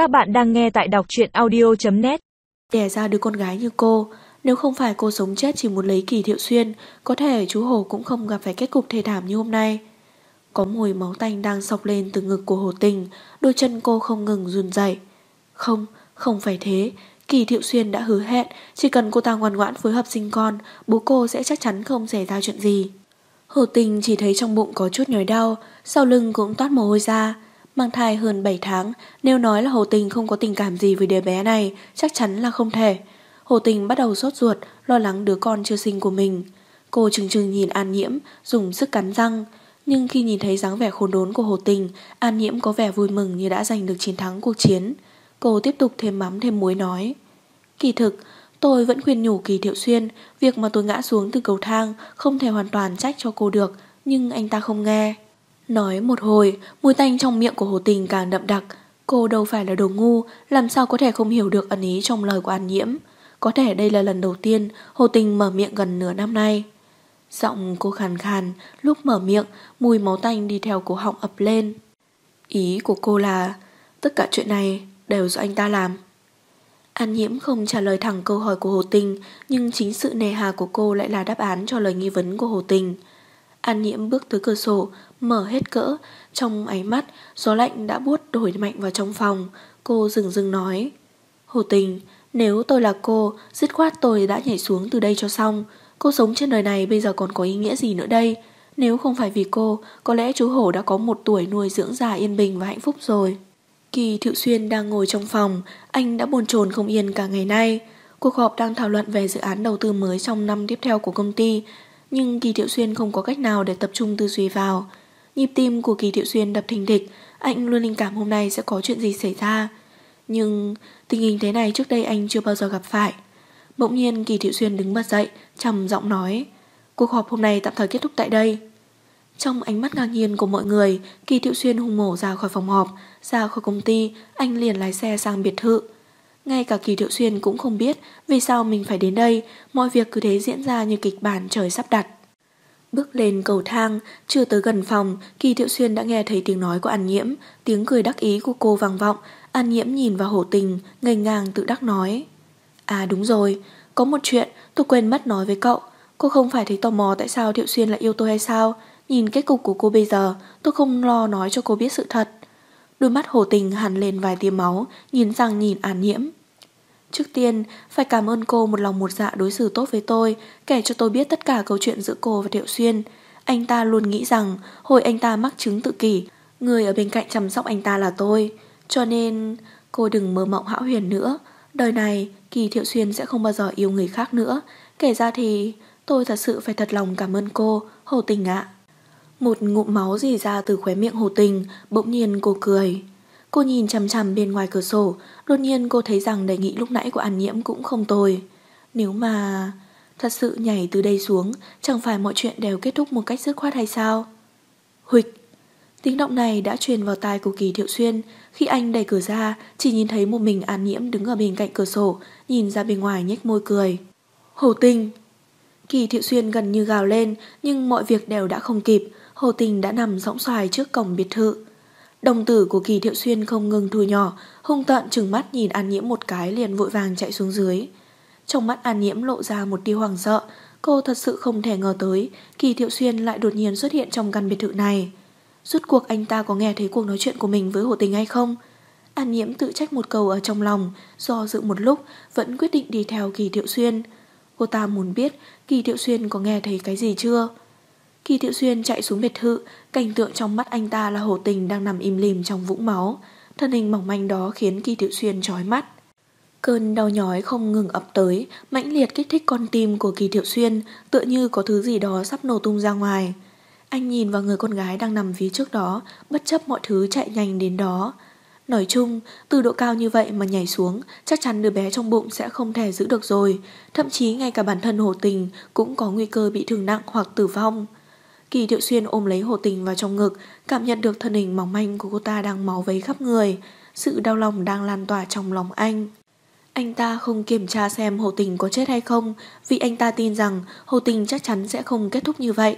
Các bạn đang nghe tại đọc truyện audio.net Đẻ ra đứa con gái như cô Nếu không phải cô sống chết chỉ muốn lấy kỳ thiệu xuyên Có thể chú Hồ cũng không gặp phải kết cục thê thảm như hôm nay. Có mùi máu tanh đang sọc lên từ ngực của Hồ Tình Đôi chân cô không ngừng run dậy Không, không phải thế Kỳ Thiệu Xuyên đã hứa hẹn Chỉ cần cô ta ngoan ngoãn phối hợp sinh con Bố cô sẽ chắc chắn không xảy ra chuyện gì. Hồ Tình chỉ thấy trong bụng có chút nhói đau Sau lưng cũng toát mồ hôi ra. Mang thai hơn 7 tháng, nếu nói là Hồ Tình không có tình cảm gì với đứa bé này, chắc chắn là không thể. Hồ Tình bắt đầu sốt ruột, lo lắng đứa con chưa sinh của mình. Cô chừng chừng nhìn An Nhiễm, dùng sức cắn răng. Nhưng khi nhìn thấy dáng vẻ khốn đốn của Hồ Tình, An Nhiễm có vẻ vui mừng như đã giành được chiến thắng cuộc chiến. Cô tiếp tục thêm mắm thêm muối nói. Kỳ thực, tôi vẫn khuyên nhủ Kỳ Thiệu Xuyên, việc mà tôi ngã xuống từ cầu thang không thể hoàn toàn trách cho cô được, nhưng anh ta không nghe. Nói một hồi, mùi tanh trong miệng của Hồ Tình càng đậm đặc. Cô đâu phải là đồ ngu, làm sao có thể không hiểu được ẩn ý trong lời của An Nhiễm. Có thể đây là lần đầu tiên Hồ Tình mở miệng gần nửa năm nay. Giọng cô khàn khàn, lúc mở miệng, mùi máu tanh đi theo cổ họng ập lên. Ý của cô là, tất cả chuyện này đều do anh ta làm. An Nhiễm không trả lời thẳng câu hỏi của Hồ Tình, nhưng chính sự nề hà của cô lại là đáp án cho lời nghi vấn của Hồ Tình. An Nhiễm bước tới cửa sổ, mở hết cỡ, trong ánh mắt, gió lạnh đã buốt đổi mạnh vào trong phòng. Cô dừng dừng nói, Hồ Tình, nếu tôi là cô, dứt khoát tôi đã nhảy xuống từ đây cho xong. Cô sống trên đời này bây giờ còn có ý nghĩa gì nữa đây? Nếu không phải vì cô, có lẽ chú Hổ đã có một tuổi nuôi dưỡng già yên bình và hạnh phúc rồi. Kỳ Thiệu Xuyên đang ngồi trong phòng, anh đã bồn chồn không yên cả ngày nay. Cuộc họp đang thảo luận về dự án đầu tư mới trong năm tiếp theo của công ty, nhưng Kỳ Thiệu Xuyên không có cách nào để tập trung tư duy vào. Nhịp tim của Kỳ Thiệu Xuyên đập thình thịch, anh luôn linh cảm hôm nay sẽ có chuyện gì xảy ra. Nhưng tình hình thế này trước đây anh chưa bao giờ gặp phải. Bỗng nhiên Kỳ Thiệu Xuyên đứng bật dậy, trầm giọng nói, cuộc họp hôm nay tạm thời kết thúc tại đây. Trong ánh mắt ngạc nhiên của mọi người, Kỳ Thiệu Xuyên hùng mổ ra khỏi phòng họp, ra khỏi công ty, anh liền lái xe sang biệt thự. Ngay cả Kỳ Thiệu Xuyên cũng không biết vì sao mình phải đến đây, mọi việc cứ thế diễn ra như kịch bản trời sắp đặt. Bước lên cầu thang, chưa tới gần phòng, Kỳ Thiệu Xuyên đã nghe thấy tiếng nói của An Nhiễm, tiếng cười đắc ý của cô vang vọng. An Nhiễm nhìn vào hổ tình, ngây ngang tự đắc nói. À đúng rồi, có một chuyện tôi quên mất nói với cậu. Cô không phải thấy tò mò tại sao Thiệu Xuyên lại yêu tôi hay sao? Nhìn kết cục của cô bây giờ, tôi không lo nói cho cô biết sự thật. Đôi mắt hồ tình hằn lên vài tia máu, nhìn rằng nhìn An Nhiễm. Trước tiên, phải cảm ơn cô một lòng một dạ đối xử tốt với tôi, kể cho tôi biết tất cả câu chuyện giữa cô và Thiệu Xuyên. Anh ta luôn nghĩ rằng, hồi anh ta mắc chứng tự kỷ, người ở bên cạnh chăm sóc anh ta là tôi. Cho nên, cô đừng mơ mộng hão huyền nữa. Đời này, Kỳ Thiệu Xuyên sẽ không bao giờ yêu người khác nữa. Kể ra thì, tôi thật sự phải thật lòng cảm ơn cô, Hồ Tình ạ. Một ngụm máu dì ra từ khóe miệng Hồ Tình, bỗng nhiên cô cười. Cô nhìn chằm chằm bên ngoài cửa sổ, đột nhiên cô thấy rằng đề nghị lúc nãy của An Nhiễm cũng không tồi. Nếu mà thật sự nhảy từ đây xuống, chẳng phải mọi chuyện đều kết thúc một cách dứt khoát hay sao? Huịch! Tiếng động này đã truyền vào tai của Kỳ Thiệu Xuyên. Khi anh đẩy cửa ra, chỉ nhìn thấy một mình An Nhiễm đứng ở bên cạnh cửa sổ, nhìn ra bên ngoài nhếch môi cười. Hồ Tình! Kỳ Thiệu Xuyên gần như gào lên, nhưng mọi việc đều đã không kịp. Hồ Tình đã nằm sõng xoài trước cổng biệt thự. Đồng tử của Kỳ Thiệu Xuyên không ngừng thu nhỏ, hung tợn chừng mắt nhìn An Nhiễm một cái liền vội vàng chạy xuống dưới. Trong mắt An Nhiễm lộ ra một tia hoàng sợ, cô thật sự không thể ngờ tới Kỳ Thiệu Xuyên lại đột nhiên xuất hiện trong căn biệt thự này. Rốt cuộc anh ta có nghe thấy cuộc nói chuyện của mình với Hồ Tình hay không? An Nhiễm tự trách một câu ở trong lòng, do dự một lúc vẫn quyết định đi theo Kỳ Thiệu Xuyên. Cô ta muốn biết Kỳ Thiệu Xuyên có nghe thấy cái gì chưa? Kỳ Thiệu Xuyên chạy xuống biệt thự, cảnh tượng trong mắt anh ta là Hồ Tình đang nằm im lìm trong vũng máu. Thân hình mỏng manh đó khiến Kỳ Thiệu Xuyên chói mắt. Cơn đau nhói không ngừng ập tới, mãnh liệt kích thích con tim của Kỳ Thiệu Xuyên, tựa như có thứ gì đó sắp nổ tung ra ngoài. Anh nhìn vào người con gái đang nằm phía trước đó, bất chấp mọi thứ chạy nhanh đến đó. Nói chung, từ độ cao như vậy mà nhảy xuống, chắc chắn đứa bé trong bụng sẽ không thể giữ được rồi. Thậm chí ngay cả bản thân Hồ Tình cũng có nguy cơ bị thương nặng hoặc tử vong. Kỳ Thiệu Xuyên ôm lấy Hồ Tình vào trong ngực, cảm nhận được thân hình mỏng manh của cô ta đang máu vấy khắp người. Sự đau lòng đang lan tỏa trong lòng anh. Anh ta không kiểm tra xem Hồ Tình có chết hay không, vì anh ta tin rằng Hồ Tình chắc chắn sẽ không kết thúc như vậy.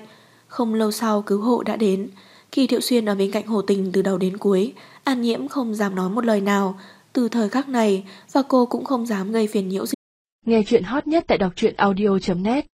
Không lâu sau cứu hộ đã đến. Kỳ Thiệu Xuyên ở bên cạnh Hồ Tình từ đầu đến cuối, An Nhiễm không dám nói một lời nào. từ thời khắc này và cô cũng không dám gây phiền nhiễu gì. Nghe chuyện hot nhất tại đọc truyện audio.net